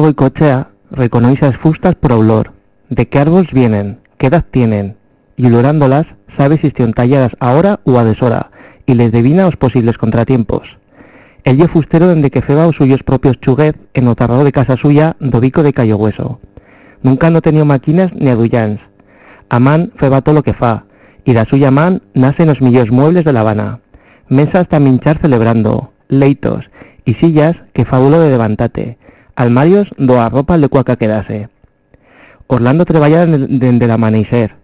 cuando cochea, reconoce las fustas por olor, de qué árboles vienen, qué edad tienen, y olorándolas sabe si están talladas ahora o a deshora, y les devina los posibles contratiempos. El lle fustero dende que feba os suyos propios chuguet en o de casa suya dobico de Cayo Hueso. Nunca no tenido máquinas ni adullans. A man feba todo lo que fa, y da suya man nacen los millos muebles de La Habana. Mesas hasta minchar celebrando, leitos y sillas que fabulo de levantate, armarios do a ropa le cuaca quedase. Orlando treballa dende el amanecer,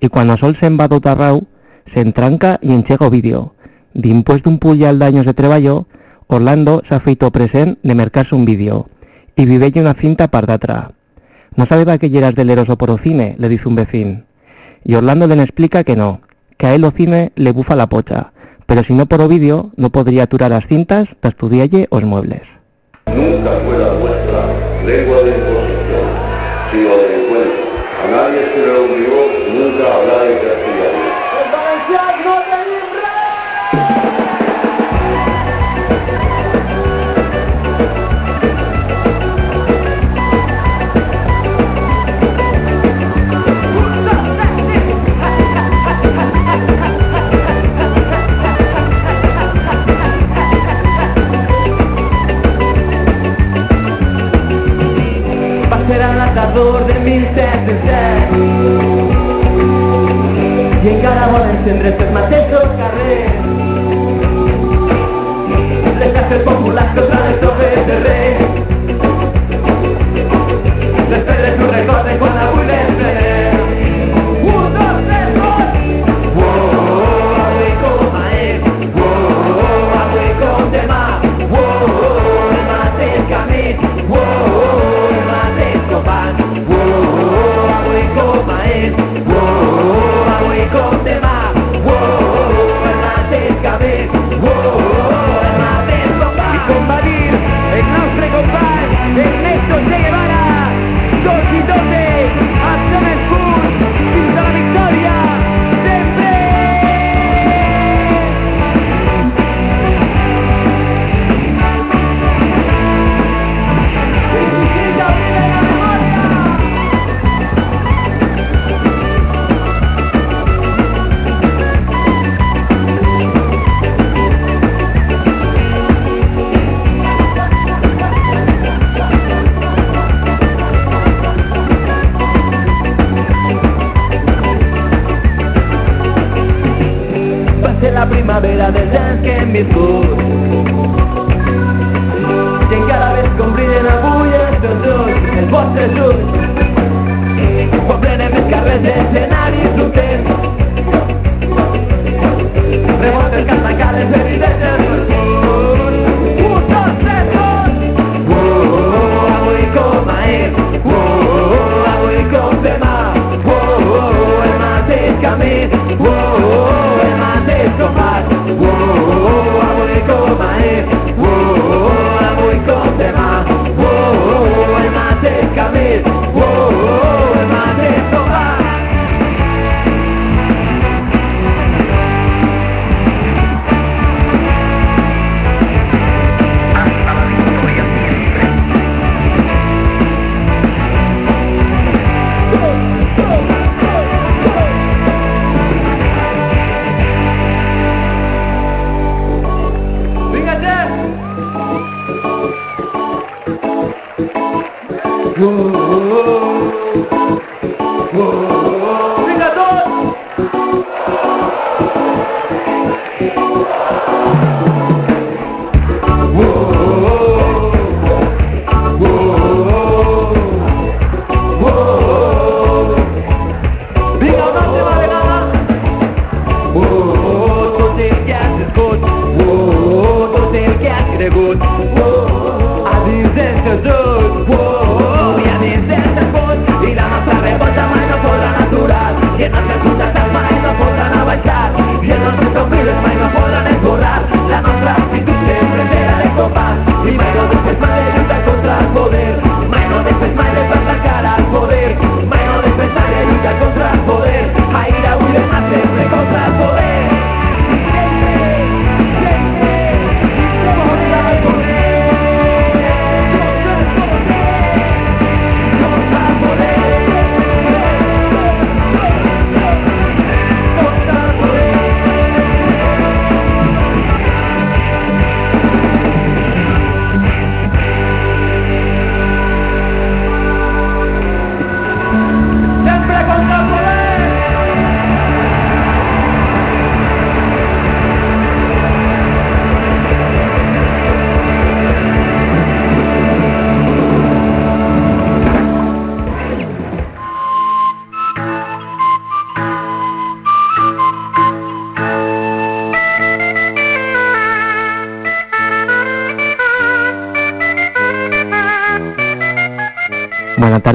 y cuando a sol se embado tarrau, se entranca y enchega o vídeo. D'impuesto un pullal daños de treballo, Orlando se ha feito present de mercarse un vídeo, y vive una cinta pardatra. No sabe que lleras del eroso por o cine, le dice un vecín. Y Orlando le explica que no, que a él o cine le bufa la pocha, pero si no por o vídeo, no podría aturar las cintas estudialle os muebles. Nunca fue la vuestra lengua de imposición, sino de encuentro. A nadie se le obligó nunca a hablar en de mil Y en cada hora encendré estos matesos carrers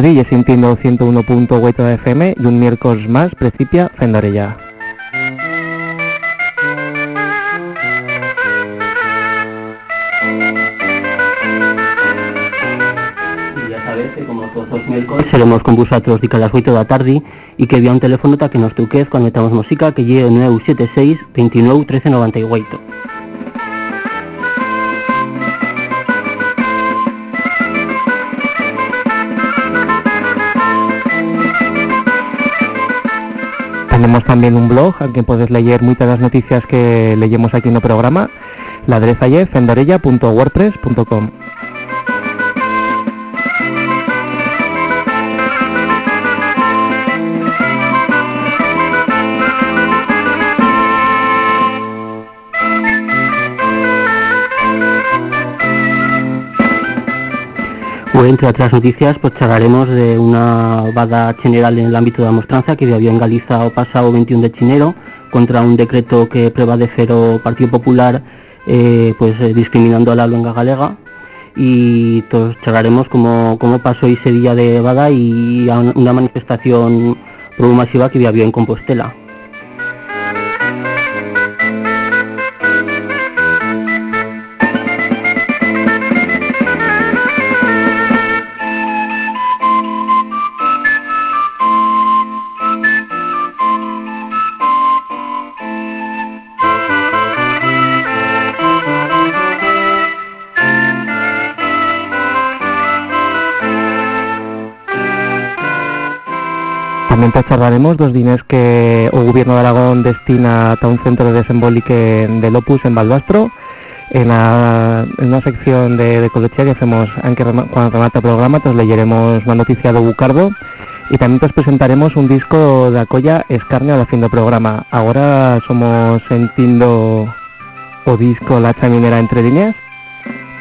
Buenas tardes, yo sintiendo 101.8 de FM y un miércoles más Precipia Fendorella. Ya sabes que como todos los miércoles seremos con vosotros de cada las 8 de la tarde y que había un teléfono para que nos truquez cuando metamos música que llegue 976 29 13 también un blog al que puedes leer muchas de las noticias que leemos aquí en el programa. La adresa es fendorella.wordpress.com. Entre otras noticias, pues charlaremos de una vada general en el ámbito de la mostranza que había en Galiza o pasado 21 de chinero contra un decreto que prueba de cero Partido Popular eh, pues eh, discriminando a la luenga galega y todos charlaremos cómo, cómo pasó ese día de vada y una manifestación masiva que había en Compostela. También te charlaremos dos diners que el Gobierno de Aragón destina a un centro de desembolique del Opus en Balbastro en, la- en sección de, de Colochea que hacemos aunque rema- cuando remata el programa te leeremos una noticia de Bucardo. Y también te presentaremos un disco de Acoya Escarnio al fin del programa. Ahora somos sentindo o disco La Chaminera entre líneas.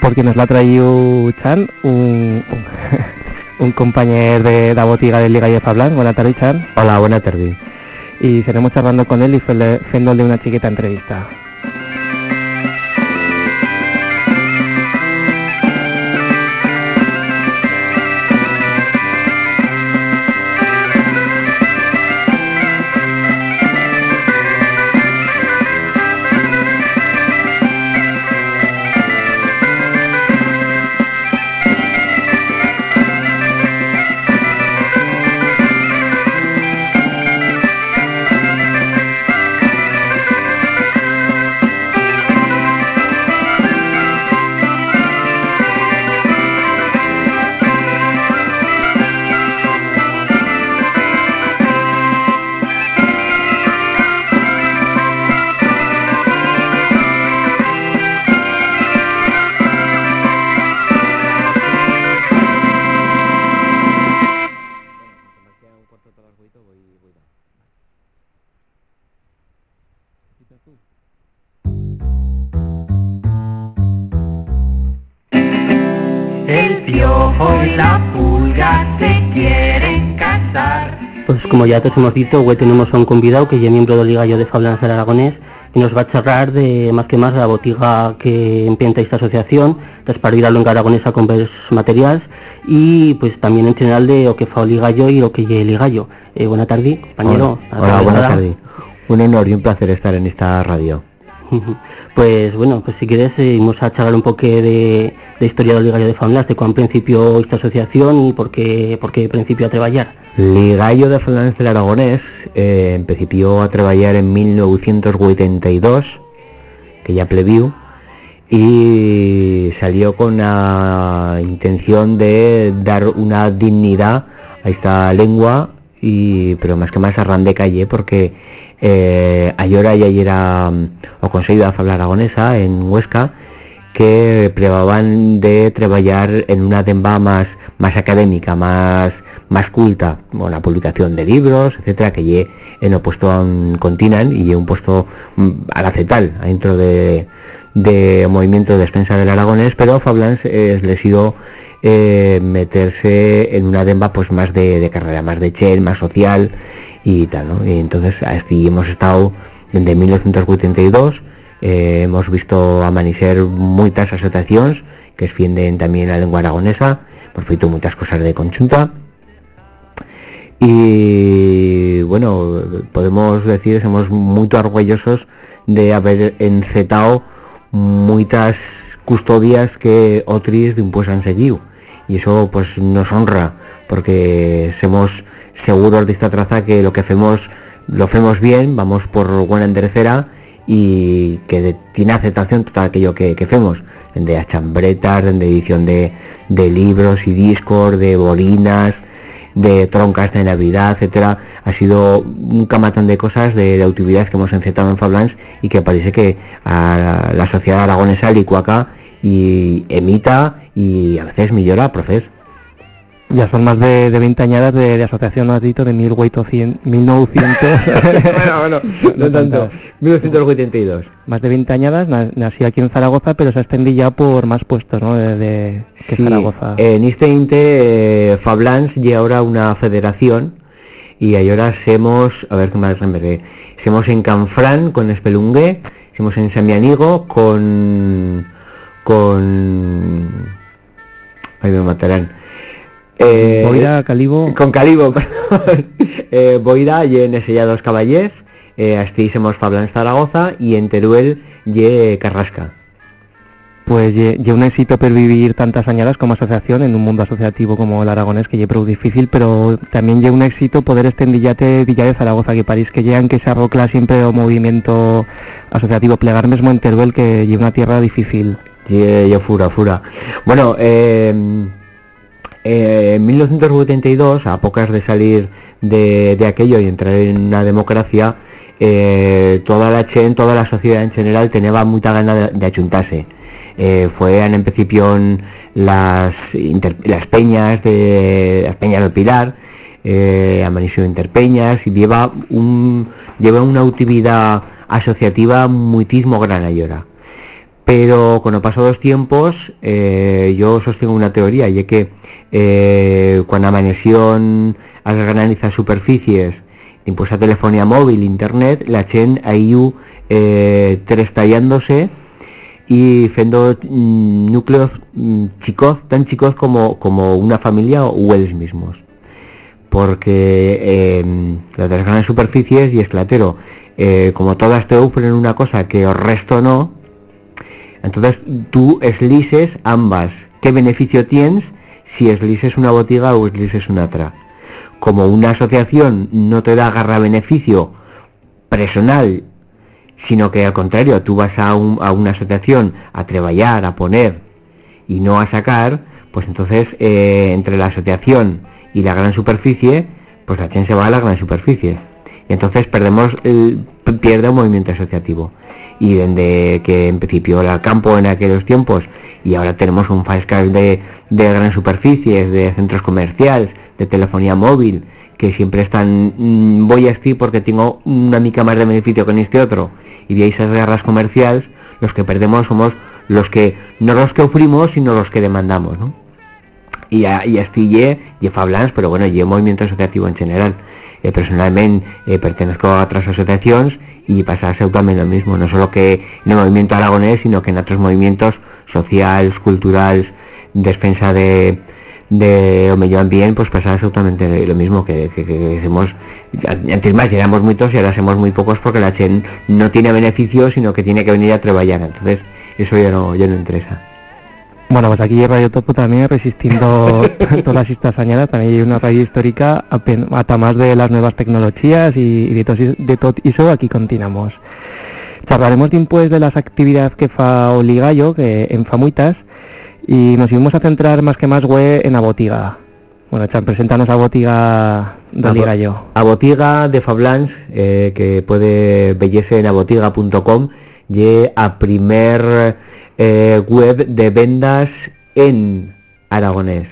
Porque nos la ha traído Chan un, un compañero de la botiga de Liga de Fablan. Buenas tardes, Chan. Hola, buenas tardes. Y seremos charlando con él y haciéndole una chiquita entrevista. Como ya te hemos dicho, hoy tenemos a un convidado que es miembro del Ligallo de Fablanza del Aragonés y nos va a charlar de más que más la botiga que empieza esta asociación, despardir a longa aragonesa con varios materiales y pues también en general de lo que fa o Ligallo y lo que lle Ligallo. Eh, buena tarde, compañero. Hola, hola, buenas tardes. Un honor y un placer estar en esta radio. Pues bueno, pues si quieres eh, vamos a charlar un poco de, de historia del Ligallo de Fablanza, de cuándo principio esta asociación y por qué, por qué principio a trabajar. Ligallo de Fernández del Aragonés eh, empezó a trabajar en 1982, que ya plebiu, y salió con la intención de dar una dignidad a esta lengua, y pero más que más a de calle, porque eh, ahora ya era o Consejo Fabla Aragonesa en Huesca, que prevaban de trabajar en una demba más más académica, más más culta, bueno, la publicación de libros, etcétera, que lle en opuesto a un continan y lle un puesto mm, al acetal dentro de, de movimiento de defensa del aragonés, pero Fablans es le sido eh, meterse en una demba pues más de, carrera, más de chel, más social y tal, ¿no? Y entonces así hemos estado desde 1982 eh, hemos visto amanecer muchas asociaciones que defienden también la lengua aragonesa hemos feito muchas cosas de conjunta y bueno, podemos decir somos muy orgullosos de haber encetado muchas custodias que otros pues han seguido. Y eso pues nos honra porque somos seguros de esta traza que lo que hacemos lo hacemos bien, vamos por buena enderecera y que tiene aceptación todo aquello que, que hacemos, de chambretas, de edición de, de libros y discos, de bolinas, de troncas de Navidad, etcétera, ha sido un camatón de cosas de, de actividades que hemos encetado en Fablans y que parece que a la sociedad aragonesa licuaca y emita y a veces millora profes. Ya son más de, de 20 añadas de, de asociación, ¿no has dicho? De 1800, 1900... bueno, bueno, no tanto. 1982. más de 20 añadas, na- nací aquí en Zaragoza, pero se ha extendido ya por más puestos, ¿no? De, de- que Sí, Zaragoza. En este inte eh, Fablans y ahora una federación y ahora semos, a ver qué más rememberé, semos en Canfrán con Espelungué, semos en Samianigo con con ahí me matarán. Eh, Boira, Calibo... con Calibo, eh, Boira y en Sellados Caballés, eh, así semos Fablans Zaragoza y en Teruel y Carrasca. Pues ye un éxito pervivir tantas añadas como asociación en un mundo asociativo como el aragonés, que prou difícil, pero también ye un éxito poder extendillate Villa de Zaragoza, que parís que llegan que se arrocla siempre o movimiento asociativo, plegar mesmo en Teruel, que ye una tierra difícil. Y yo fura, fura. Bueno, eh, eh, en 1982, a pocas de salir de, de aquello y entrar en la democracia, eh, toda la chen, toda la sociedad en general tenía mucha gana de, de achuntarse. Eh, en principio las, las peñas de las peñas del Pilar, eh, amaneció Interpeñas y lleva un lleva una actividad asociativa muitísimo gran ahora pero con el los tiempos eh, yo sostengo una teoría y es que eh, cuando amaneció en las granizas superficies impuesta telefonía móvil, internet, la chen ahí eh, trestallándose y fendo mm, núcleos mm, chicos, tan chicos como, como una familia o ellos mismos. Porque eh, las de las grandes superficies y esclatero eh, como todas te ofrecen una cosa que el resto no entonces tú eslises ambas. Qué beneficio tienes si eslises una botiga o eslises una otra como una asociación no te da agarra beneficio personal sino que al contrario tú vas a, un- a una asociación a trabajar a poner y no a sacar, pues entonces eh, entre la asociación y la gran superficie, pues la gente se va a la gran superficie. Y entonces perdemos el, pierde un movimiento asociativo. Y desde que en principio el campo en aquellos tiempos y ahora tenemos un fascal de, de gran superficies, de centros comerciales, de telefonía móvil, que siempre están, mm, voy a este porque tengo una mica más de beneficio con este otro. Y ahí esas guerras comerciales, los que perdemos somos los que, no los que ofrimos, sino los que demandamos, ¿no? Y, a, y así ye, ye pero bueno, ye movimiento asociativo en general. Eh, personalmente eh, pertenezco a otras asociaciones y pasa a ser también lo mismo, no solo que en el movimiento aragonés, sino que en otros movimientos sociales, culturales, defensa de, de o medio ambiente, pues pasa absolutamente lo mismo que, que, que hacemos, antes más éramos muchos y ahora somos muy pocos porque la chen no tiene beneficio, sino que tiene que venir a trabajar, entonces eso ya no, ya no interesa. Bueno, pues aquí Radio Topo también resistiendo todas estas añadas, también hay una radio histórica hasta más de las nuevas tecnologías y, y de, tot, de eso aquí continuamos. Charlaremos después de las actividades que fa Oligallo, que en fa muitas, y nos íbamos a centrar más que más güey en la botiga. Bueno, Chan, preséntanos a botiga de A Oligallo. A botiga de Fablans, eh, que puede vellese en abotiga.com, y a primer eh, web de vendas en aragonés.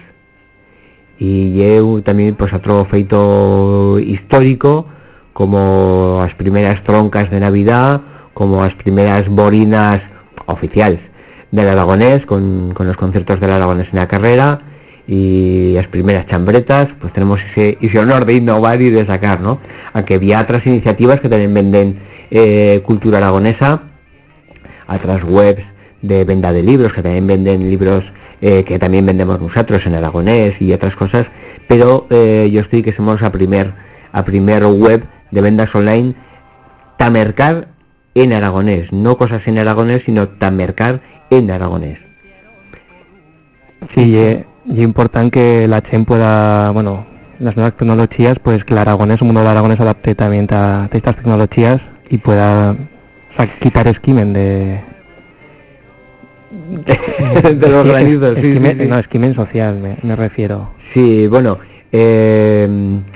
Y lle un- también pues otro feito histórico, como las primeras troncas de Navidad, como las primeras borinas oficiales del aragonés, con, con los conciertos del aragonés en la carrera, y las primeras chambretas, pues tenemos ese, ese honor de innovar y de sacar, ¿no? Aunque había otras iniciativas que también venden eh, cultura aragonesa, otras webs de venta de libros que también venden libros eh, que también vendemos nosotros en aragonés y otras cosas, pero eh, yo estoy que somos a primer, a primer web de vendas online tamercar en aragonés, no cosas en aragonés, sino tamercar en aragonés. Sí, es importante que la Chen pueda, bueno, las nuevas tecnologías, pues que el aragonés, el mundo del aragonés adapte también a, a estas tecnologías y pueda o sea, quitar esquimen de... de los sí, esquimen- sí. No, esquimen social me, me refiero. Sí, bueno, eh,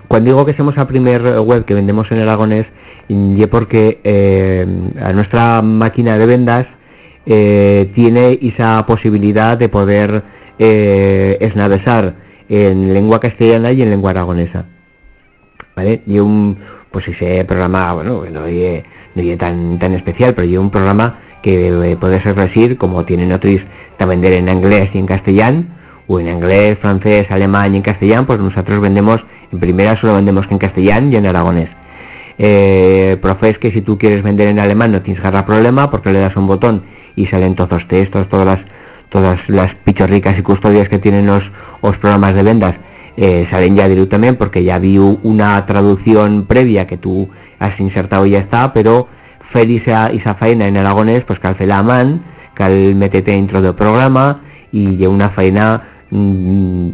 cuando digo que somos la primer web que vendemos en aragonés, y es porque eh, a nuestra máquina de vendas eh, tiene esa posibilidad de poder eh, esnavesar en lengua castellana y en lengua aragonesa. ¿Vale? Y un, pues ese programa, bueno, que no es no tan, tan especial, pero yo un programa que puede ser decir, como tienen otros, a vender en inglés y en castellano, o en inglés, francés, alemán y en castellano, pues nosotros vendemos, en primera solo vendemos en castellano y en aragonés. Eh, profes que si tú quieres vender en alemán no tienes garra problema porque le das un botón y salen todos los textos, todas las todas las pichorricas y custodias que tienen los, los programas de vendas eh, salen ya directamente porque ya vi una traducción previa que tú has insertado y ya está, pero fer esa, esa faena en aragonés, pues que al la man, que al metete dentro del programa y ya una faena, mm,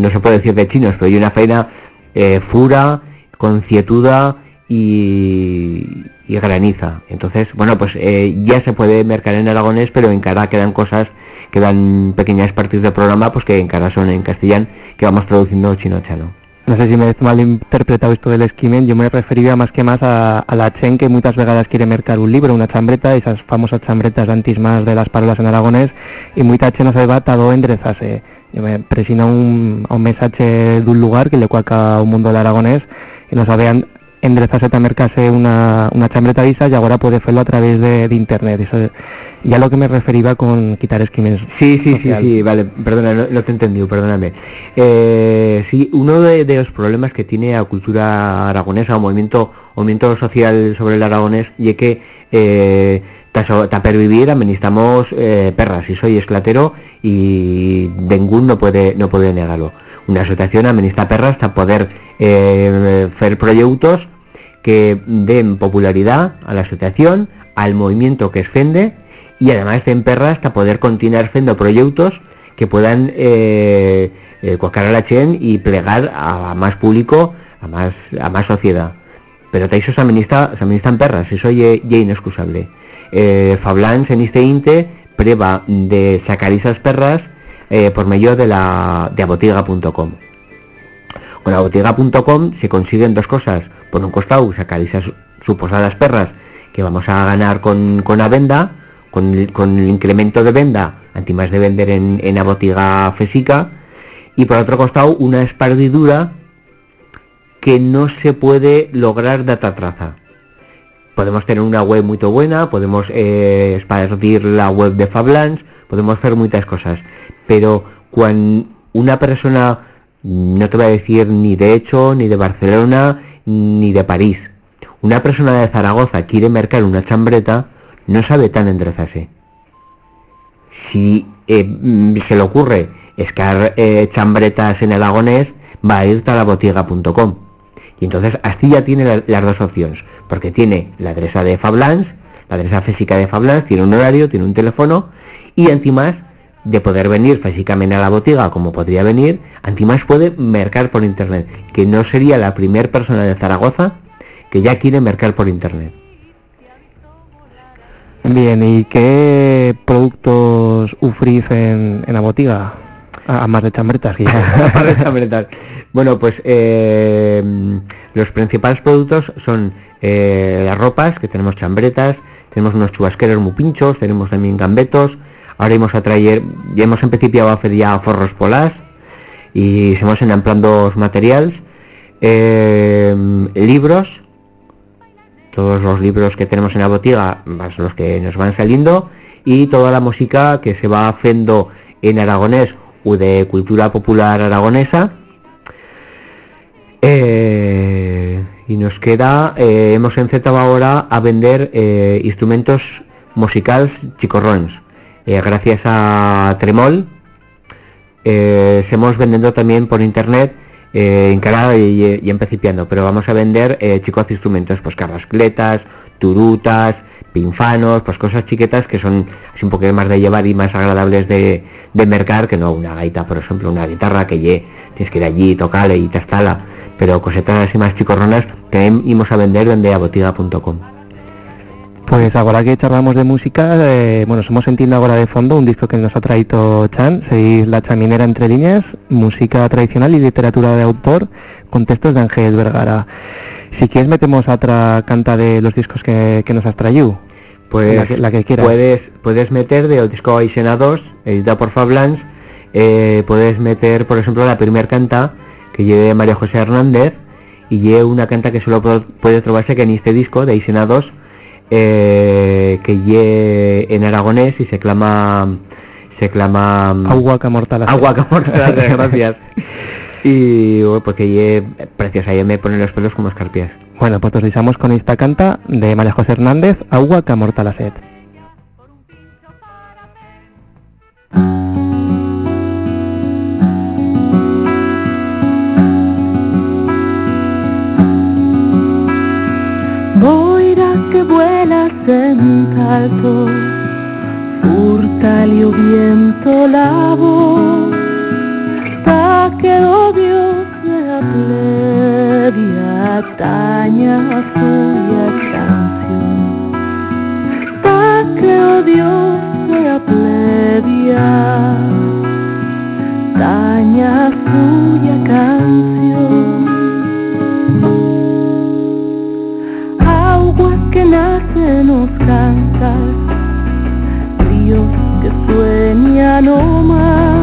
no se puede decir de chinos, pero hay una faena eh, fura, concietuda y, graniza. Entonces, bueno, pues eh, ya se puede mercar en aragonés, pero en cara quedan cosas, quedan pequeñas partes del programa, pues que en cara son en castellano, que vamos traduciendo chino-chano. No sé si me he mal interpretado esto del esquimen, yo me refería más que más a, a la Chen que muchas vegadas quiere mercar un libro, una chambreta, esas famosas chambretas antis más de las parolas en aragonés, y mucha Chen no se va todo enderezarse. Yo me presina un, a un mensaje de un lugar que le cuaca un mundo del aragonés, y no sabían enderezarse a mercarse una, una chambreta de esas y ahora puede hacerlo a través de, de internet. Eso, ya lo que me refería con quitar esquimes. Sí, sí, sí, social. sí, vale, perdona, no, no te he entendido, perdóname. Eh, sí, uno de, de los problemas que tiene la cultura aragonesa o movimiento, o movimiento social sobre el aragonés y es que eh, para pervivir administramos eh, perras y soy esclatero y ningún no puede no puede negarlo. Una asociación administra perras para poder hacer proyectos que den popularidad a la asociación, al movimiento que esfende y además den perras para poder continuar haciendo proyectos que puedan eh, eh, a la chen y plegar a, más público, a más a más sociedad. Pero eso se administra, se administran perras, eso es inexcusable. Eh, Fablans en este inte prueba de sacar esas perras eh, por medio de la de abotiga.com. Con abotiga.com se consiguen dos cosas. Por un costado, sacar esas suposadas perras que vamos a ganar con, con la venda, con, el- con el incremento de venda, anti más de vender en, en la botiga física, y por otro costado, una espardidura que no se puede lograr data traza. Podemos tener una web muy buena, podemos eh, la web de Fablance, podemos hacer muchas cosas, pero cuando una persona, no te voy a decir ni de hecho, ni de Barcelona, ni de París, una persona de Zaragoza quiere mercar una chambreta, no sabe tan enderezarse. Si eh, mm, se le ocurre escar eh, chambretas en el agonés, va a ir a la botiga.com. Y entonces así ya tiene la- las dos opciones, porque tiene la adresa de Fablance, la adresa física de Fablance, tiene un horario, tiene un teléfono, y antimás de poder venir físicamente a la botiga como podría venir, antimás puede mercar por internet, que no sería la primer persona de Zaragoza que ya quiere mercar por internet. Bien, ¿y qué productos ufrís en, en la botiga? A, a más de chambretas, ya- Para chambretas. bueno, pues eh, los principales productos son eh, las ropas, que tenemos chambretas, tenemos unos chubasqueros muy pinchos, tenemos también gambetos, ahora hemos a traer, ya hemos empezado a hacer ya forros polas y se hemos los materiales, eh, libros, todos los libros que tenemos en la botiga, más los que nos van saliendo, y toda la música que se va haciendo en aragonés o de cultura popular aragonesa. Eh, y nos queda, eh, hemos empezado ahora a vender eh, instrumentos musicales chicorrones. Eh, gracias a Tremol, eh, seguimos vendiendo también por internet eh, encarado y, y en principiando, pero vamos a vender eh, chicos instrumentos, pues carrascletas, turutas, pinfanos, pues cosas chiquetas que son así un poquito más de llevar y más agradables de, de mercar que no una gaita, por ejemplo, una guitarra que ye, tienes que ir allí, tocarle y te instala, pero cosetas así más chicorronas que íbamos a vender en a botiga.com. Pues ahora que charlamos de música, eh, bueno, somos sentindo ahora de fondo un disco que nos ha traído Chan, seguís La Chaminera entre líneas, música tradicional y literatura de autor, con textos de Ángel Vergara. Si quieres metemos otra canta de los discos que, que nos has traído. Pues La que- la que quieras. Puedes, puedes meter del disco Aisena 2, editado por Fablans, eh, puedes meter, por ejemplo, la primera canta que lleve María José Hernández y lleve una canta que solo puede trobarse que en este disco de Aisena 2, eh, que lleve en aragonés y se clama se clama Agua que amortala. agua que amortala, gracias. Y bueno, porque lleve preciosa, y me pone los pelos como escarpias. Bueno, pues os dejamos con esta canta de María José Hernández, Agua que amorta vuelas en alto, furta el viento la voz, hasta que odio sea plebia, taña suya canción, hasta que odio sea plebia, taña suya canción. Paloma.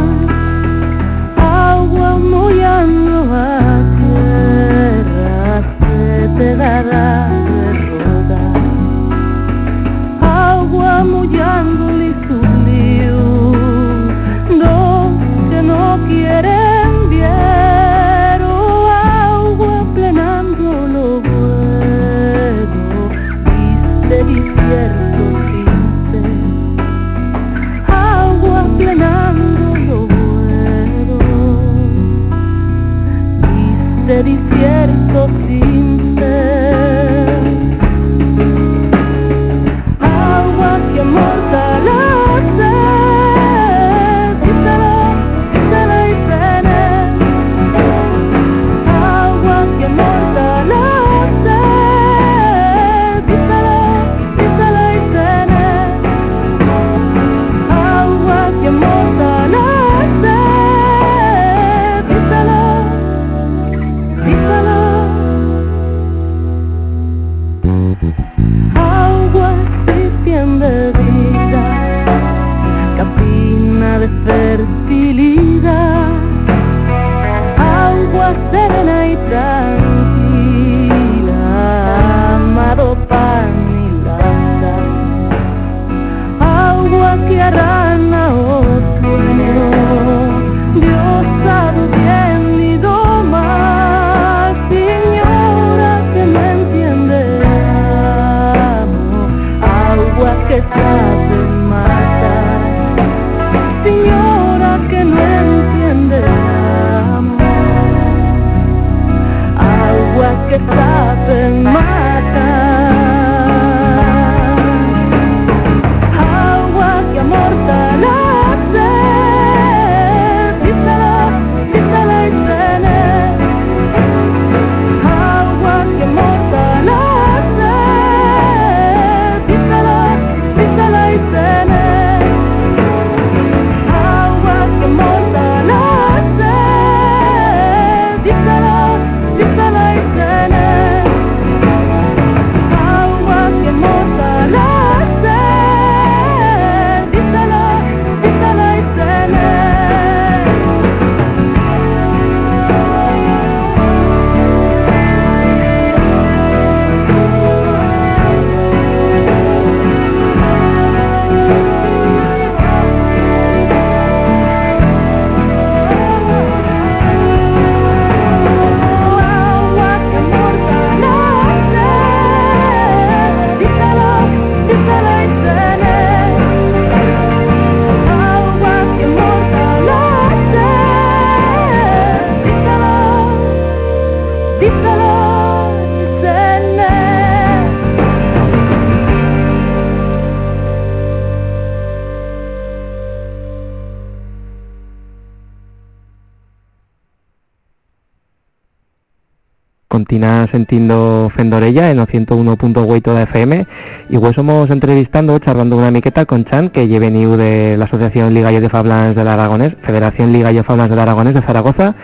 Continúa sentindo Fendorella en o 101.8 da FM y pues somos entrevistando, charlando una miqueta con Chan que lleve venido de la Asociación Liga de Fablans del Aragonés, Federación Liga de Fablans del Aragonés de Zaragoza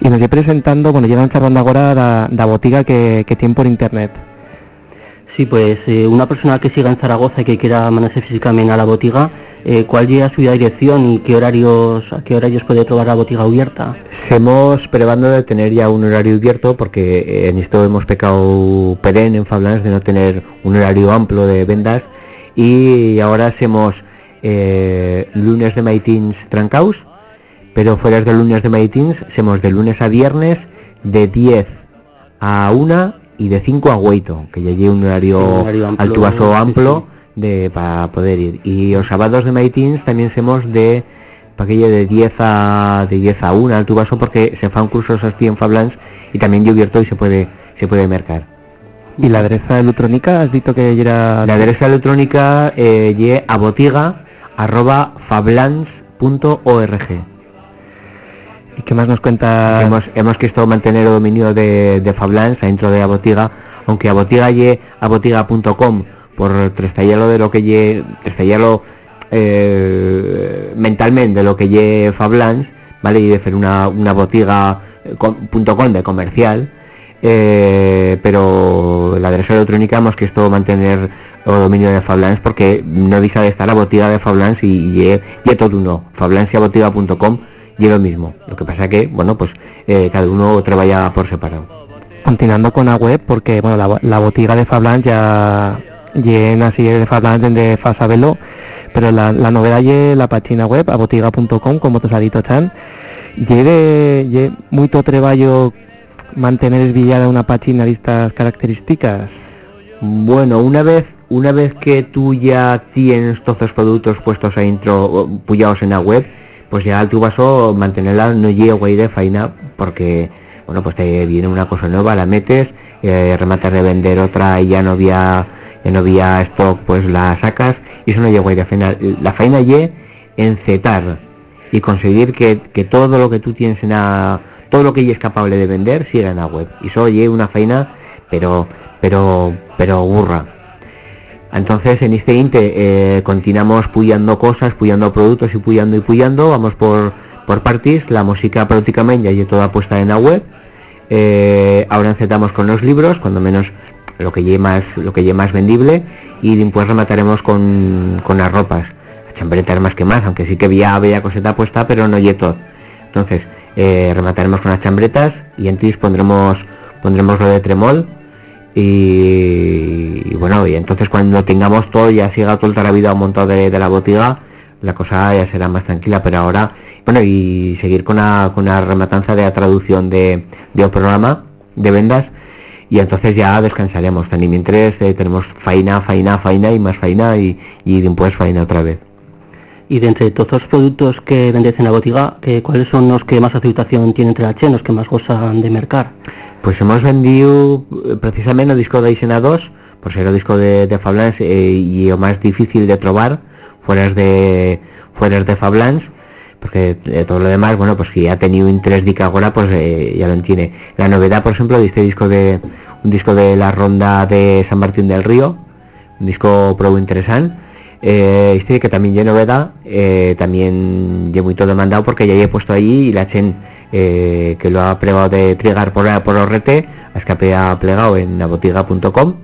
y nos lleva presentando, bueno, llevan charlando ahora la, la botiga que, que tiene por internet. Sí, pues eh, una persona que siga en Zaragoza y que quiera manejarse físicamente a la botiga, eh, ¿cuál llega su dirección y qué horarios a qué horarios puede probar la botiga abierta? Hemos probando de tener ya un horario abierto porque eh, en esto hemos pecado perén en Fablans de no tener un horario amplio de ventas y ahora hacemos eh, lunes de maitins trancaus, pero fuera de lunes de maitins hacemos de lunes a viernes de 10 a 1 y de 5 a 8, que ya llegue un horario, Un horario amplio, altuazo sí, amplio de para poder ir. Y los sábados de maitins también hacemos de aquello de 10 a de 10 a 1 altuazo porque se fan cursos así en Fablans y también yo abierto y se puede se puede mercar. Y la adresa electrónica, has dicho que era... La adresa electrónica eh, ye a botiga arroba fablans.org. ¿Y qué más nos cuenta? Hemos, hemos querido mantener el dominio de, de Fablans dentro de Abotiga, aunque Abotiga ye abotiga.com por trestallarlo de lo que ye, trestallarlo eh, mentalmente de lo que ye Fablans, ¿vale? Y de hacer una, una botiga eh, punto com de comercial, eh, pero la adresa electrónica hemos querido mantener el dominio de Fablans porque no deja de estar la botiga de Fablans y, y, y todo uno, fablansiabotiga.com y lo mismo. Lo que pasa que, bueno, pues eh, cada uno trabaja por separado. Continuando con la web, porque bueno, la, la botiga de Fablans ya llena así de Fablans desde fa saberlo, pero la, la novedad es la página web, abotiga.com, como dicho Chan, lleve, lle mucho trabajo mantener esvillada una página de estas características. Bueno, una vez una vez que tú ya tienes todos los productos puestos a intro, puyados en la web, pues ya tu vaso mantenerla no llegue guay de faena porque bueno pues te viene una cosa nueva, la metes, eh, rematas de vender otra y ya no había ya no había stock, pues la sacas y eso no llega guay de faena. La faena ye encetar y conseguir que, que todo lo que tú tienes en la todo lo que ya es capaz de vender siga en la web. Y eso oye una faena pero pero pero burra. Entonces en este inte eh, continuamos puyando cosas, puyando productos y puyando y puyando, vamos por por partes, la música prácticamente ya lleva toda puesta en la web. Eh, ahora encetamos con los libros, cuando menos lo que lleve más lo que lleve más vendible y después remataremos con, con las ropas. Chambretas más que más, aunque sí que había, había coseta puesta, pero no lleve todo. Entonces, eh, remataremos con las chambretas y entonces pondremos pondremos lo de tremol y, bueno y entonces cuando tengamos todo ya siga toda la vida montado de, de la botiga la cosa ya será más tranquila pero ahora bueno y seguir con la, con la rematanza de la traducción de, de un programa de vendas y entonces ya descansaremos tan y mientras eh, tenemos faina faina faina y más faina y, y después faina otra vez Y de entre todos los productos que vendes en la botiga, que, ¿cuáles son los que más aceptación tienen entre la chen, los que más gozan de mercar? Pues hemos vendido eh, precisamente el disco de Isena 2, por ser el disco de, de Fablans eh, y el más difícil de trobar fuera de fuera de Fablans, porque eh, todo lo demás, bueno, pues si ha tenido interés de ahora, pues eh, ya lo tiene. La novedad, por ejemplo, de este disco de un disco de la ronda de San Martín del Río, un disco pro interesante. Eh, este que también ya novedad, eh, también ya muy todo demandado porque ya he puesto allí y la chen eh, que lo ha plegado de trigar por por orrete, escape ha plegado en labotiga.com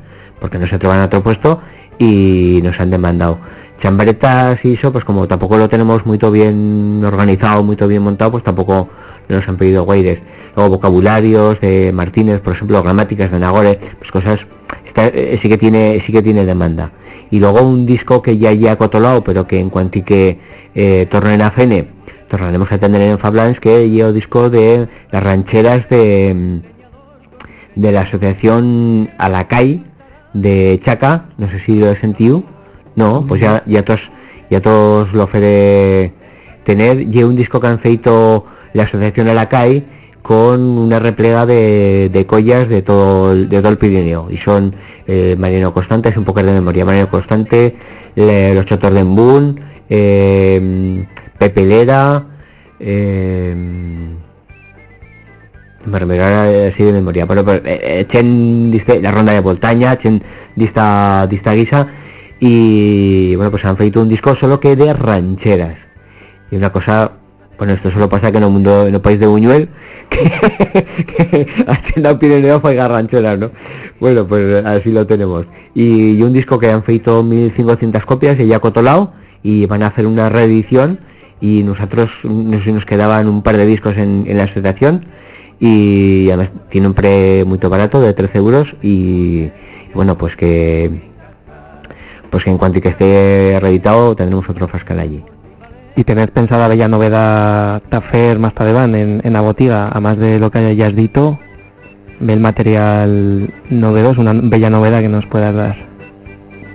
porque no se troban en otro puesto y nos han demandado. Chambretas y eso, pues como tampoco lo tenemos muy bien organizado, muy bien montado, pues tampoco nos han pedido guaires. Luego vocabularios de Martínez, por ejemplo, gramáticas de Nagore, pues cosas, esta, eh, sí que tiene, sí que tiene demanda. Y luego un disco que ya ya cotolado, pero que en cuanto que eh, tornen a Fene, tornaremos a tener en Fablans, que lleva disco de las rancheras de de la asociación Alacay de Chaca, no sé si lo he sentido, no, pues ya ya todos ya todos lo fe de tener, y un disco que han feito la asociación Alacay con una replega de, de collas de todo de todo el Pirineo. Y son eh, Mariano Constante, es un poco de memoria, Mariano Constante, le- los Chotos de Embún, eh, Pepe Lera, eh, me así de memoria. Pero, pero eh, echen diste la ronda de voltaña echen dista dista guisa y bueno pues han feito un disco solo que de rancheras. Y una cosa bueno esto solo pasa que en el mundo en el país de Buñuel que, que en la Pirineo faiga rancheras no bueno pues así lo tenemos. Y, un disco que han feito 1500 copias y ya cotolado y van a hacer una reedición y nosotros no sé nos quedaban un par de discos en, en la asociación y además tiene un pre muy barato de 13 euros y bueno pues que pues en cuanto que esté reeditado tendremos otro Fascal allí ¿Y tenés pensada bella novedad tafer más tarde van en, en la botiga, a más de lo que hayas dicho, ve el material novedoso, una bella novedad que nos puedas dar?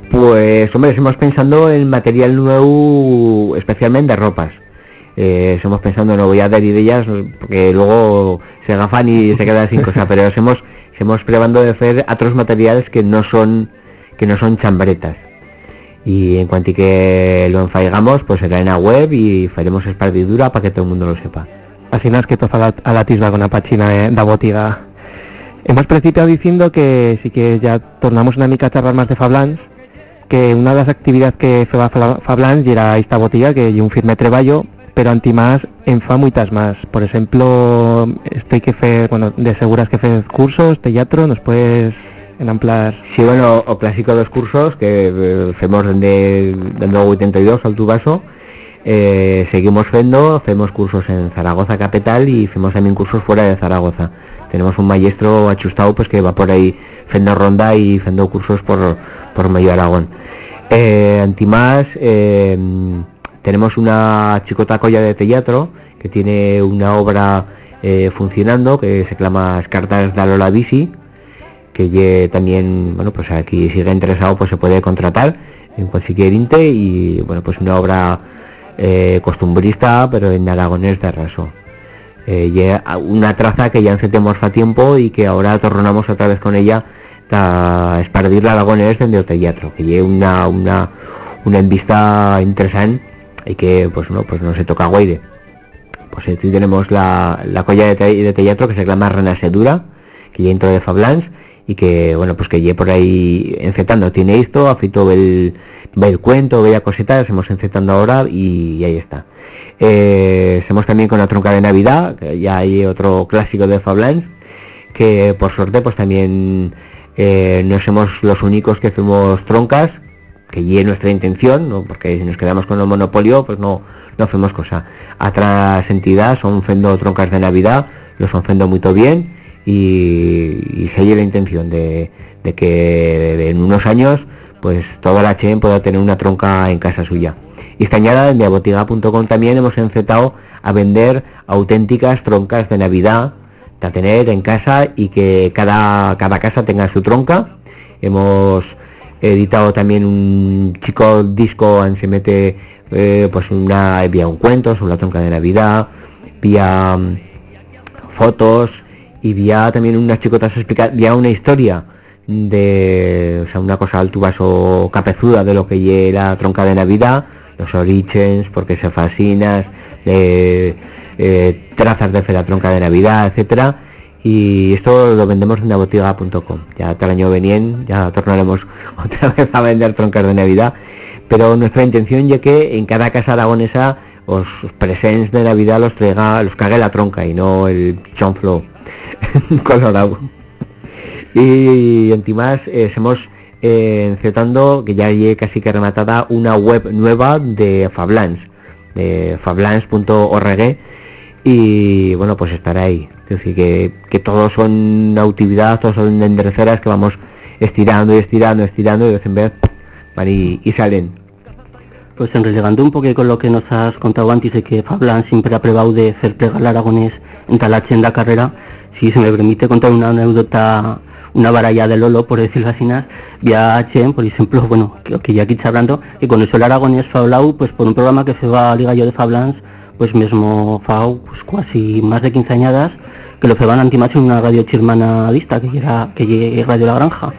Pues hombre, estamos pensando en material nuevo, especialmente de ropas. Eh, estamos pensando, no voy a dar ideas porque luego se gafan y se quedan sin cosa, pero estamos, estamos probando de hacer otros materiales que no son que no son chambretas. Y en cuanto que lo enfaigamos, pues será en la web y faremos esparvidura para que todo el mundo lo sepa. Así nas que toca a la, a tisba con la pachina eh, da botiga. Hemos principiado diciendo que si que ya tornamos una mica a más de Fablans, que una de las actividades que fe va Fla- Fablans era esta botiga, que lle un firme treballo, pero antimás en fa muitas más. Por ejemplo, estoy que fe, bueno, de seguras que fe cursos, teatro, nos puedes enamplar Sí, bueno, o clásico dos cursos que eh, hacemos de, del nuevo 82 al Tubaso. Eh, seguimos haciendo, hacemos cursos en Zaragoza capital y hacemos también cursos fuera de Zaragoza. Tenemos un maestro achustado pues que va por ahí haciendo ronda y haciendo cursos por, por medio Aragón. Eh, antimás, eh, tenemos una chicota colla de teatro que tiene una obra eh, funcionando que se llama cartas de Lola Bici que también bueno pues aquí si está interesado pues se puede contratar en cualquier inte y bueno pues una obra eh, costumbrista pero en aragonés de raso eh, a- una traza que ya encetemos fa tiempo y que ahora tornamos otra vez con ella a espardir la aragonés dentro del teatro que lle una una una en vista interesante y que pues no pues no se toca guaire. Pues aquí tenemos la, la colla de, te- de teatro que se llama Renasedura que ya dentro de Fablans y que bueno pues que lle por ahí encetando. Tiene esto afito el el cuento bella cosita hemos encetando ahora y, ahí está. Eh, también con la tronca de navidad que ya hay otro clásico de Fablans que por suerte pues también eh, no somos los únicos que hacemos troncas que es nuestra intención ¿no? porque si nos quedamos con el monopolio pues no no hacemos cosa. Otras entidades son fendo troncas de navidad lo son fendo muy bien y, y se la intención de, de que en unos años pues toda la Chen pueda tener una tronca en casa suya. Y esta añada en diabotiga.com también hemos encetado a vender auténticas troncas de navidad a tener en casa y que cada cada casa tenga su tronca. Hemos editado también un chico disco en se mete eh, pues una vía un cuento sobre la tronca de navidad vía mm, fotos y vía también unas chicotas explicar vía una historia de o sea una cosa altubaso capezuda de lo que lle la tronca de navidad los orígenes porque se fascinas eh, eh, trazas de fe la tronca de navidad etcétera. Y esto lo vendemos en labotiga.com ya hasta el año venien ya tornaremos otra vez a vender troncas de navidad. Pero nuestra intención ya que en cada casa aragonesa os presents de navidad los traiga los cague la tronca y no el chonflo colorado y antimás eh, estamos eh, encetando que ya hay casi que rematada una web nueva de Fablans de fablans.org y bueno pues estará ahí. Decir que, que todos son actividad todos son endereceras que vamos estirando y estirando estirando y de vez en vez van y salen Pues enrelegando un poco con lo que nos has contado antes de que Fablan siempre ha probado de hacer pegar al aragonés en Talache en carrera, si se me permite contar una anécdota, una baralla de Lolo, por decirlo así, ya Chen, por ejemplo, bueno, que, ya aquí está hablando, que con eso el aragonés Fablau, pues por un programa que se va a Liga yo de Fablans, pues mismo Fau, pues casi más de 15 añadas, que lo feban antimacho en una radio chirmana dista, que era, que lle Radio La Granja.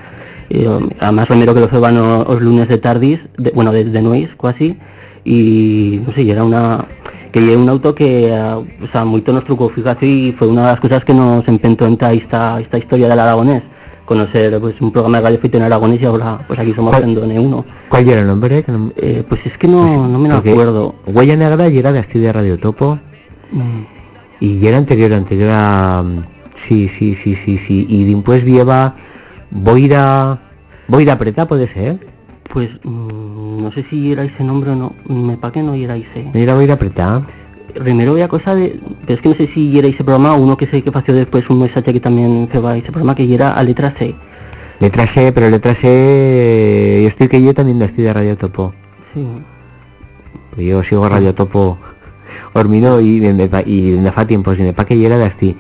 Eh, además primero que lo feban os lunes de tardis, de- bueno, de, de nois, casi, y no sé, era una que es un auto que ah, o sea, moito nos trucou, fíjate, y fue una de las cosas que nos empentó en esta, esta historia del aragonés, conocer pues, un programa de radio feito en aragonés y ahora pues aquí somos haciendo N1. ¿Cuál era el nombre? No- Eh, pues es que no, no me lo acuerdo. Huella Negra y era de así de Radio Topo Mm, y era anterior, anterior a... mm, Sí, sí, sí, sí, sí. Y después lleva Boira... Boira Preta, puede ser. Pues mm, no sé si era ese nombre o no, me pa que no era ese. ¿No era Boira Preta? Primero había cosa de, pero es que no sé si era ese programa o uno que sé que pasó después un mensaje que también se va ese programa que era a letra C. Letra C, pero letra C... Yo estoy que yo también de así de Radio Topo. Sí. Pues yo sigo Radio Topo hormino y me, y me fa tiempo, si me pa que yo era de así.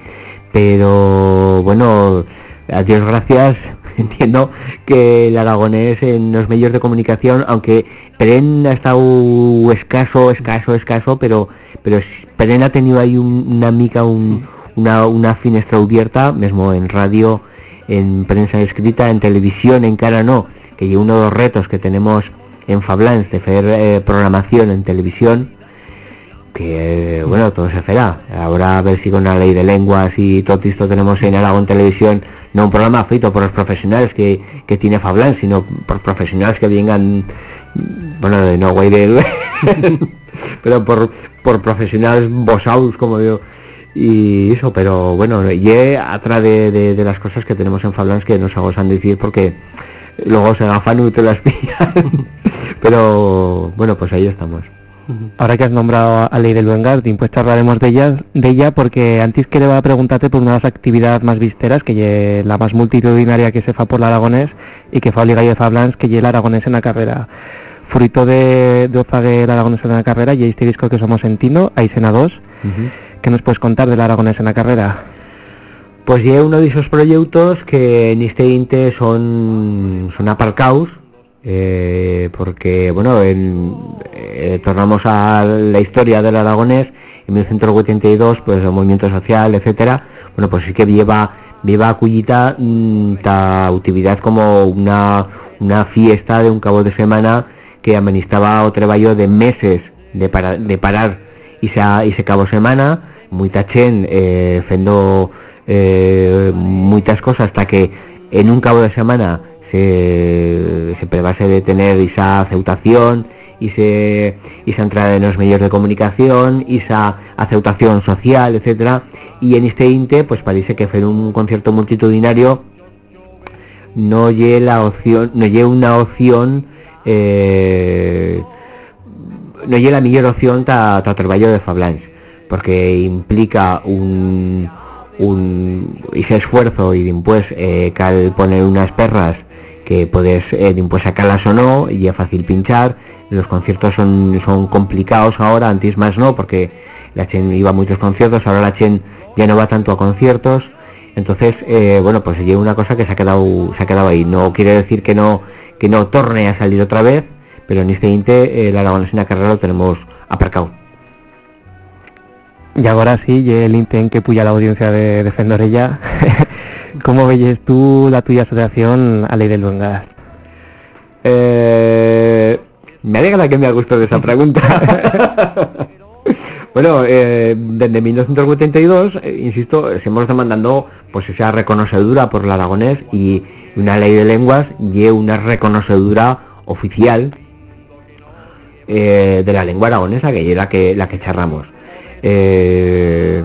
Pero bueno, a Dios gracias, entiendo que el aragonés en los medios de comunicación, aunque Peren ha estado escaso, escaso, escaso, pero pero Peren ha tenido ahí un- una mica, un- una, una finestra abierta, mismo en radio, en prensa escrita, en televisión, en cara no, que uno de los retos que tenemos en Fablans de hacer eh, programación en televisión, que bueno, todo se hará. Ahora a ver si con la ley de lenguas y todo esto tenemos en Aragón Televisión, no un programa feito por los profesionales que, que tiene Fablans, sino por profesionales que vengan, bueno, de no güey de pero por, por profesionales bosaus como yo y eso pero bueno y atrás de, de, de las cosas que tenemos en Fablans que nos hago decir porque luego se gafan y te las pillan. Pero bueno pues ahí estamos Ahora que has nombrado a Ley del Luengar, pues charlaremos de ella, de ella porque antes que le va a preguntarte por una de las actividades más visteras, que lle la más multitudinaria que se fa por el Aragonés y que fa obligado de Fablans, que lle el Aragonés en la carrera. Fruto de, de Ozague el Aragonés en la carrera, y este disco que somos en Tino, Aisena 2. ¿Qué nos puedes contar del Aragonés en la carrera? Pues ya uno de esos proyectos que en este inte son, son aparcados, eh, porque, bueno, en, eh, tornamos a la historia del Aragonés, en 1982, pues el movimiento social, etcétera, bueno, pues sí que lleva, lleva a Cuyita mm, ta actividad como una, una fiesta de un cabo de semana que amenizaba o trabajo de meses de, para, de parar esa, ese cabo semana, muy tachén, eh, fendo eh, muchas cosas hasta que en un cabo de semana se, se prevase de tener esa aceptación se esa entrada en los medios de comunicación y esa aceptación social etcétera. Y en este inte pues parece que fue un concierto multitudinario no lle la opción no lle una opción eh, no lle la mejor opción ta, ta trabajo de Fablans porque implica un un ese esfuerzo y después eh, que al poner unas perras que puedes eh, después sacarlas o no y es fácil pinchar los conciertos son son complicados ahora antes más no porque la Chen iba a muchos conciertos ahora la Chen ya no va tanto a conciertos. Entonces eh, bueno pues lleva una cosa que se ha quedado se ha quedado ahí. No quiere decir que no que no torne a salir otra vez pero en este inte eh, en la carrera lo tenemos aparcado. Y ahora sí, y el intent que puya la audiencia de, de Fendorella, ¿cómo veis tú la tuya asociación a Ley del Luengar? Eh, me alegra que me ha gustado esa pregunta. bueno, eh, desde 1982, eh, insisto, seguimos demandando pues esa reconocedura por el aragonés y una ley de lenguas y una reconocedura oficial eh, de la lengua aragonesa, que es la que, la que charramos. Eh,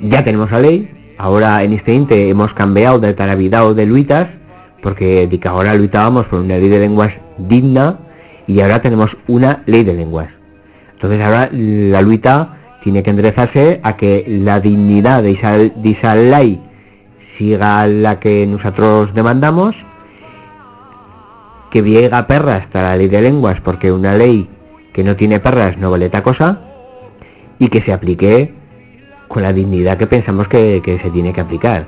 ya tenemos la ley, ahora en este inte hemos cambiado de tarabidao de luitas, porque de que ahora luitábamos por una ley de lenguas digna y ahora tenemos una ley de lenguas. Entonces ahora la luita tiene que enderezarse a que la dignidad de esa, de ley siga la que nosotros demandamos, que llega perras hasta la ley de lenguas, porque una ley que no tiene perras no vale ta cosa, y que se aplique con la dignidad que pensamos que, que se tiene que aplicar.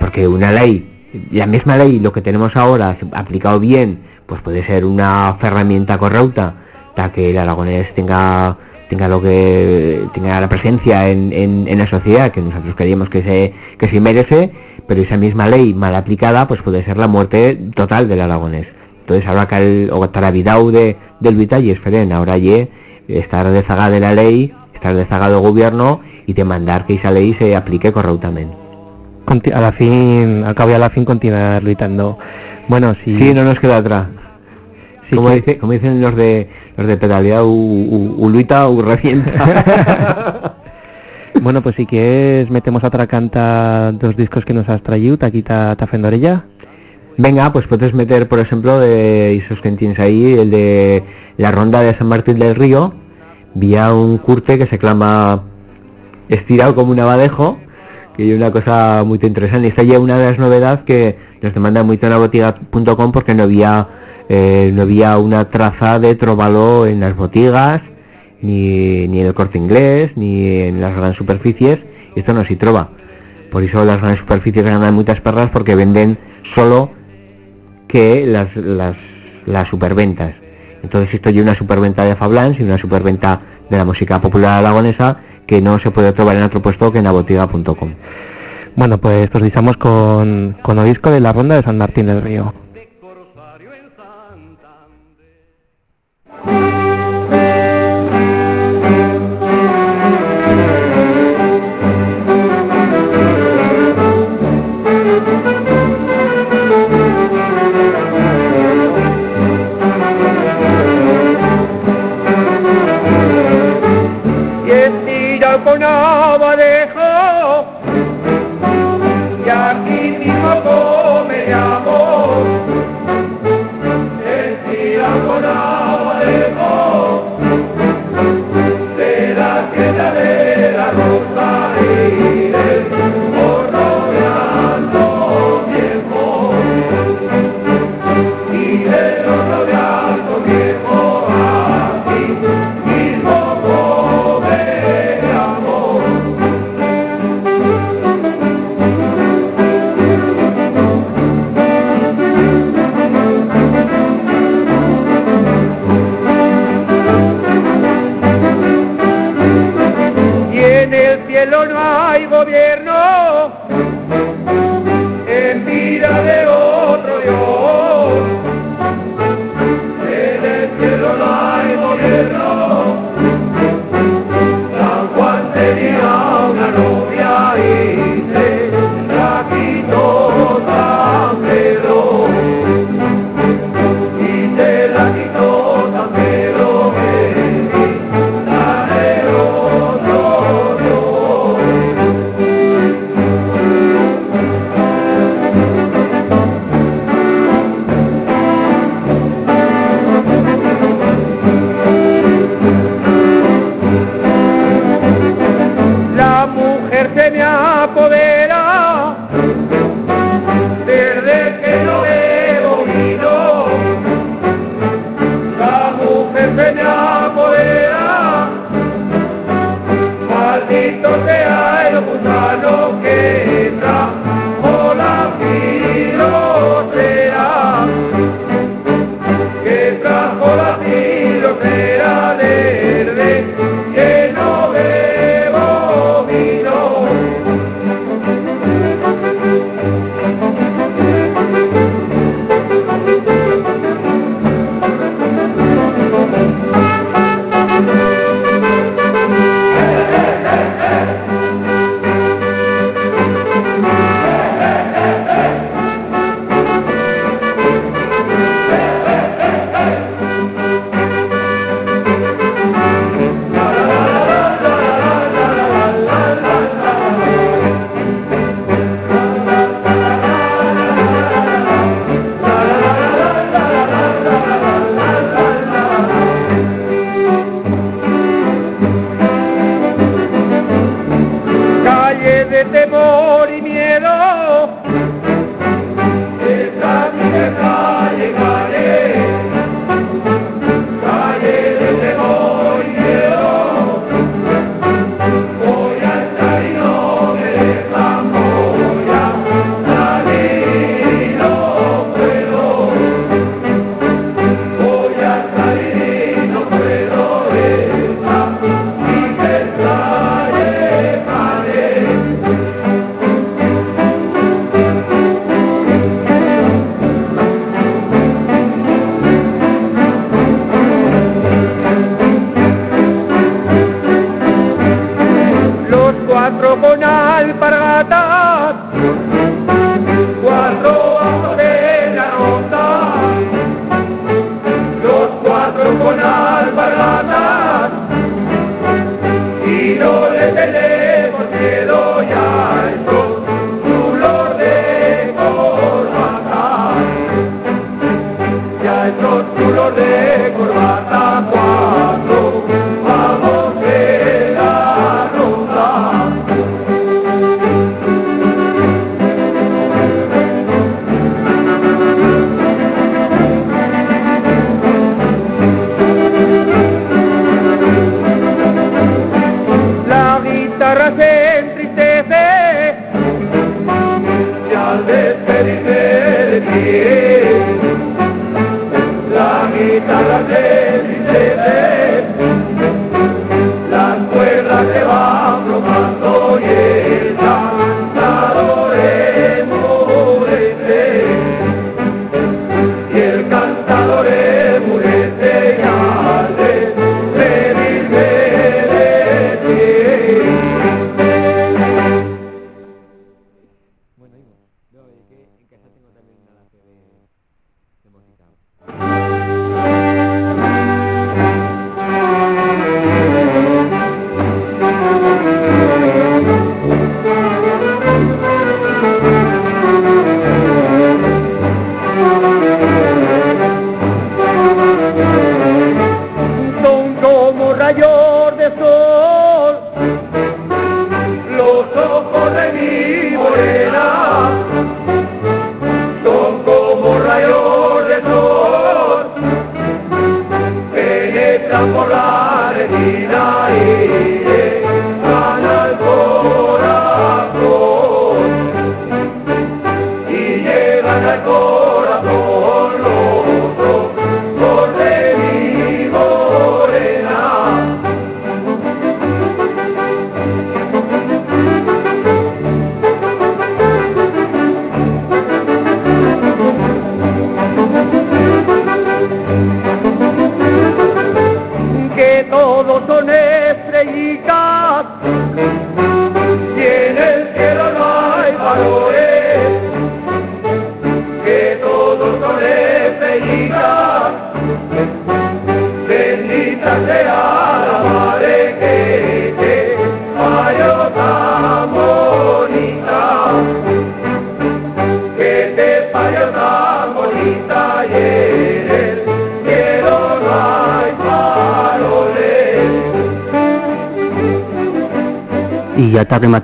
Porque una ley, la misma ley, lo que tenemos ahora, aplicado bien, pues puede ser una herramienta correcta para que el aragonés tenga tenga lo que tenga la presencia en, en, en la sociedad que nosotros queríamos que se que se merece pero esa misma ley mal aplicada pues puede ser la muerte total del aragonés entonces ahora que el o taravidau de del Vita y esperen ahora ye estar de zaga de la ley, estar de zaga del gobierno y demandar que esa ley se aplique correctamente. A la fin, al cabo y a la fin continuar luchando. Bueno, si, Sí, no nos queda atrás. Como, que- dice- como dicen los de los de pedalea, u, u, u luita, u revienta. bueno, pues si quieres metemos a otra canta dos discos que nos has traído, taquita ta fendorella. Venga, pues puedes meter, por ejemplo, de esos que tienes ahí, el de la ronda de San Martín del Río, vía un curte que se clama estirado como un abadejo, que es una cosa muy interesante. Esta ya una de las novedades que nos demanda mucho en la botiga.com porque no había eh, no había una traza de trovalo en las botigas, ni, ni en el corte inglés, ni en las grandes superficies, esto no se trova. Por eso las grandes superficies ganan muchas perras porque venden solo que las, las, las superventas. Entonces esto ya una superventa de Fablans y una superventa de la música popular aragonesa que no se puede trobar en otro puesto que en abotiga.com. Bueno, pues os dejamos con, con o disco de la ronda de San Martín del Río.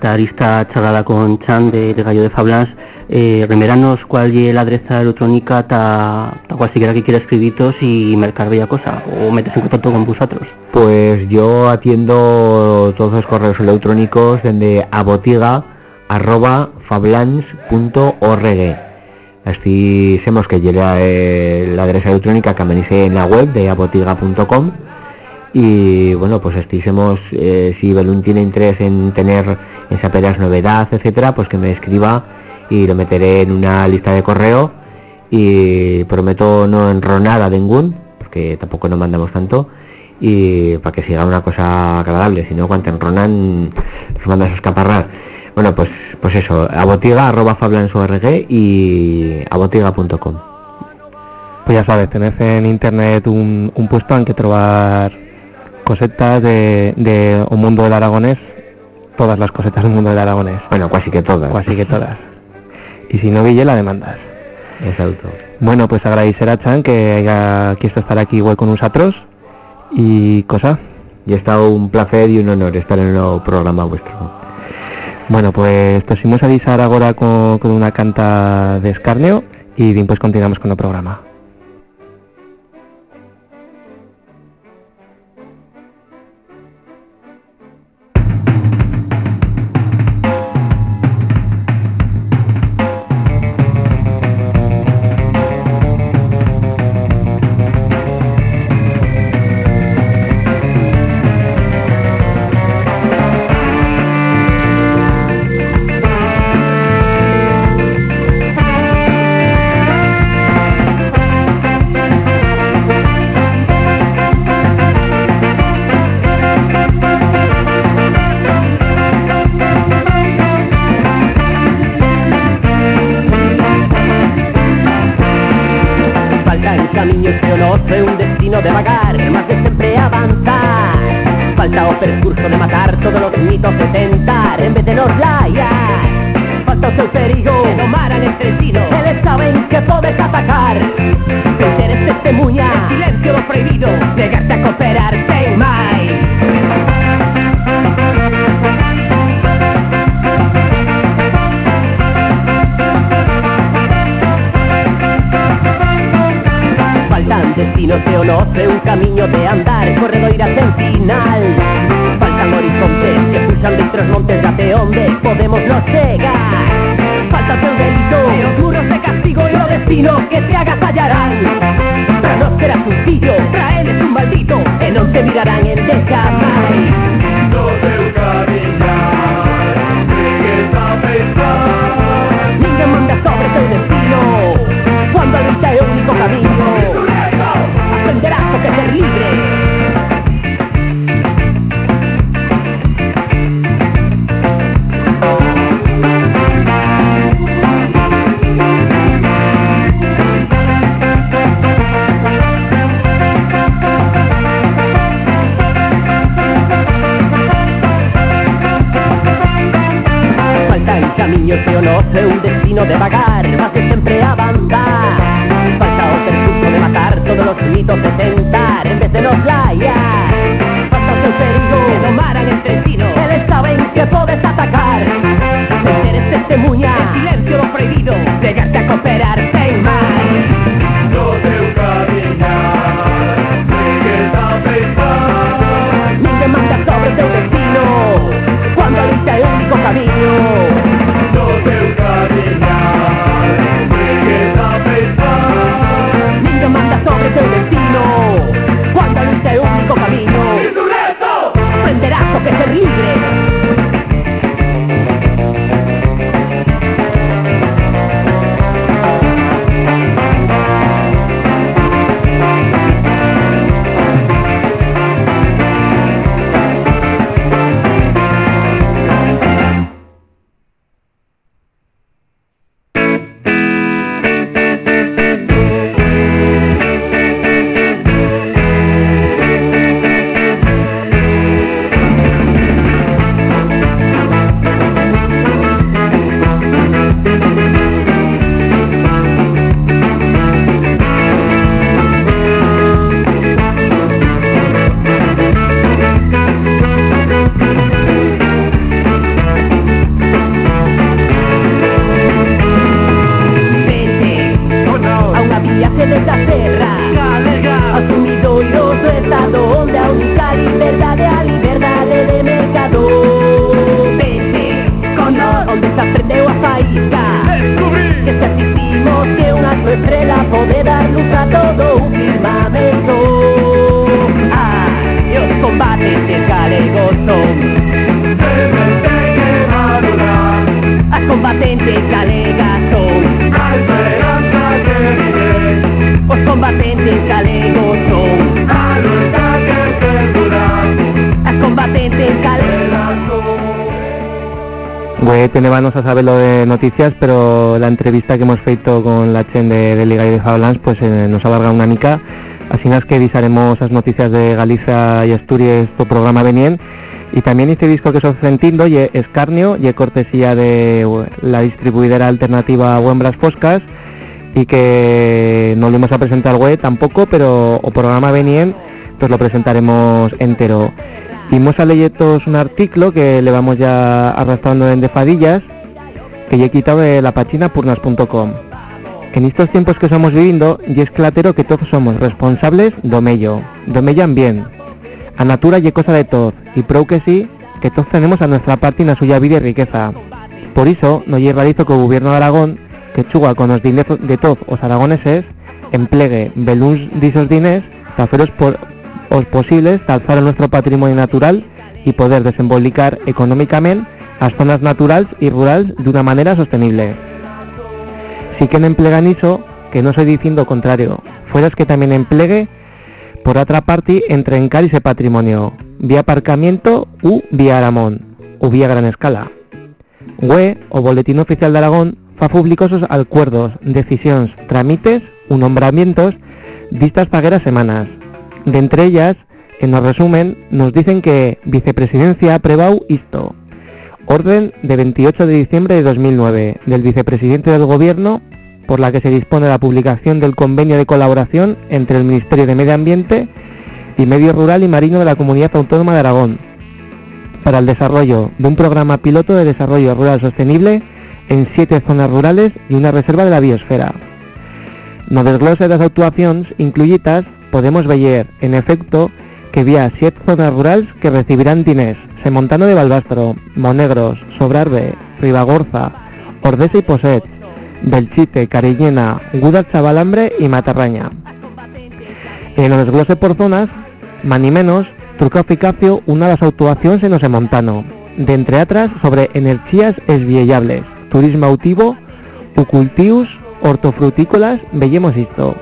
La tarde matarista charlada con Chan de, de Gallo de Fablans eh, remeranos cuál es la adresa electrónica ta, ta cualquiera que quiera escribitos y mercar bella cosa o metes en contacto con vosotros. Pues yo atiendo todos los correos electrónicos desde abotiga arroba fablans.org. Así sabemos que llega eh, la adresa electrónica que dice en la web de abotiga.com y bueno pues estimemos eh, si Belún tiene interés en tener en saber novedad etcétera pues que me escriba y lo meteré en una lista de correo. Y prometo no enronar a ningún porque tampoco nos mandamos tanto y para que siga una cosa agradable. Si no cuando enronan los mandas a escaparrar. Bueno pues pues eso abotiga arroba fablans.org y abotiga.com Pues ya sabes, tenés en internet un, un puesto en que trobar cosetas de, de un mundo del aragonés, todas las cosetas del mundo del aragonés, bueno casi que todas o así que todas. Y si no, Guille, la demandas. exacto Bueno, pues agradecer a Chan que haya quisto estar aquí igual con nosotros y cosa. y ha estado un placer y un honor estar en el programa vuestro Bueno, pues tosimos a avisar ahora con, con una canta de escarnio y después continuamos con el programa. De andar, corredoiras en final. Faltan horizontes que pulsan de los montes de onde podemos no llegar. Falta teu delito, e os muros de castigo y los destinos que te agasallarán. Para no será sencillo, Tenébanos a saber lo de noticias, pero la entrevista que hemos feito con la chen de, Liga y de Fablans pues eh, nos alarga una mica. Así es que visaremos las noticias de Galicia y Asturias tu programa venien. Y también este disco que os sentindo y Escarnio y cortesía de la distribuidora alternativa Huembras Foscas y que no lo vamos a presentar güey tampoco, pero o programa venien pues lo presentaremos entero. Vimos a leyetos un artículo que le vamos ya arrastrando en Defadillas, que ya he quitado de la página purnas.com. En estos tiempos que estamos viviendo, y es clatero que todos somos responsables do mello, do mellan bien. A natura y cosa de todos, y prou que sí, que todos tenemos a nuestra parte en la suya vida y riqueza. Por eso, no lle realizo que o gobierno de Aragón, que chuga con los dineros de todos os aragoneses, emplegue beluns disos diners, para haceros por, posibles alzar nuestro patrimonio natural y poder desembolicar económicamente las zonas naturales y rurales de una manera sostenible. Si que no emplegan eso, que no estoy diciendo contrario, fueras que también emplegue por otra parte entrencar ese patrimonio, vía aparcamiento u vía Aramón, u vía gran escala. UE, o Boletín Oficial de Aragón, fa públicos os acuerdos, decisiones, trámites u nombramientos distas pagueras semanas. De entre ellas, en nos resumen, nos dicen que Vicepresidencia ha aprobado esto. Orden de 28 de diciembre de 2009 del Vicepresidente del Gobierno por la que se dispone la publicación del convenio de colaboración entre el Ministerio de Medio Ambiente y Medio Rural y Marino de la Comunidad Autónoma de Aragón para el desarrollo de un programa piloto de desarrollo rural sostenible en siete zonas rurales y una reserva de la biosfera. No desglose de las actuaciones incluidas podemos ver, en efecto, que había siete zonas rurales que recibirán diners, Semontano de Balbastro, Monegros, Sobrarbe, Ribagorza, Ordesa y Poset, Belchite, Cariñena, Gudas Chavalambre y Matarraña. En el desglose por zonas, más ni menos, truca eficacio una de las actuaciones en Ose Montano, de entre otras sobre energías esviellables, turismo autivo, ucultius, hortofrutícolas, vellemos esto.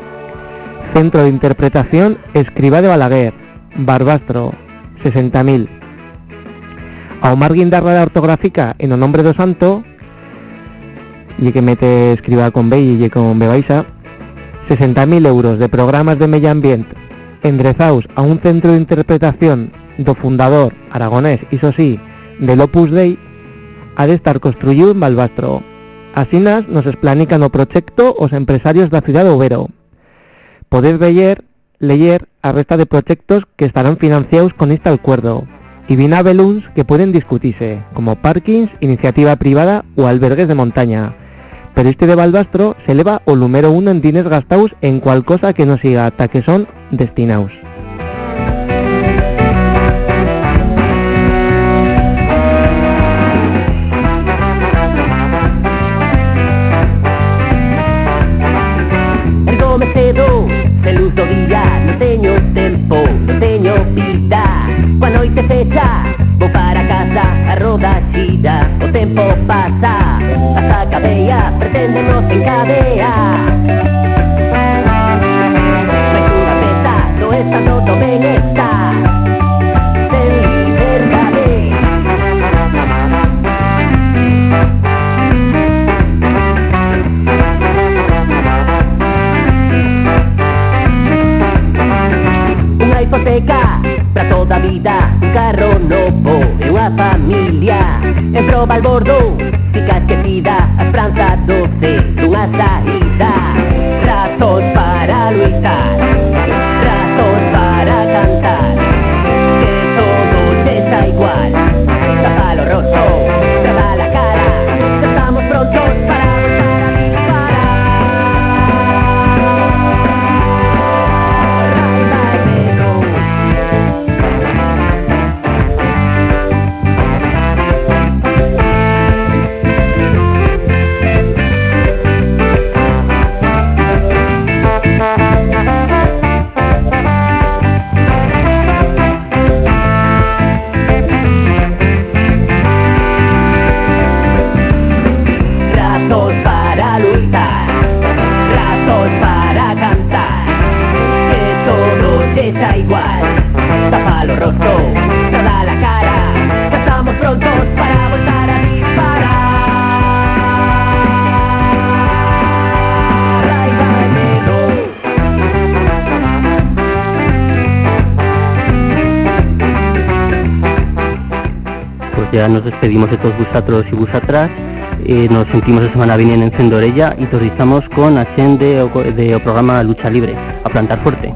Centro de Interpretación Escriba de Balaguer, Barbastro, 60.000. A Omar Guindarra de ortográfica en o nombre do santo, y que mete escriba con B y con B baixa, 60.000 euros de programas de medio ambiente endrezados a un centro de interpretación do fundador aragonés, iso sí, del Opus Dei, ha de estar construido en Balbastro. Asinas nos explanican o proyecto os empresarios da ciudad de Overo. Podéis leer, leer a resta de proyectos que estarán financiados con este acuerdo y beluns que pueden discutirse, como parkings, iniciativa privada o albergues de montaña. Pero este de Balbastro se eleva o número uno en dines gastados en cual cosa que no siga hasta que son destinados. Día Non teño tempo, non teño vida Coa noite fecha, vou para casa A roda xira, o tempo pasa Hasta cabea, preténdenos encadear Un carro novo e unha familia En proba al bordo Fica esquecida a doce Dunha saída nos despedimos de todos vosotros y vosotras. Eh, nos sentimos la semana vinent en Cendorella y torrizamos con o- de o programa Lucha Libre, a plantar fuerte.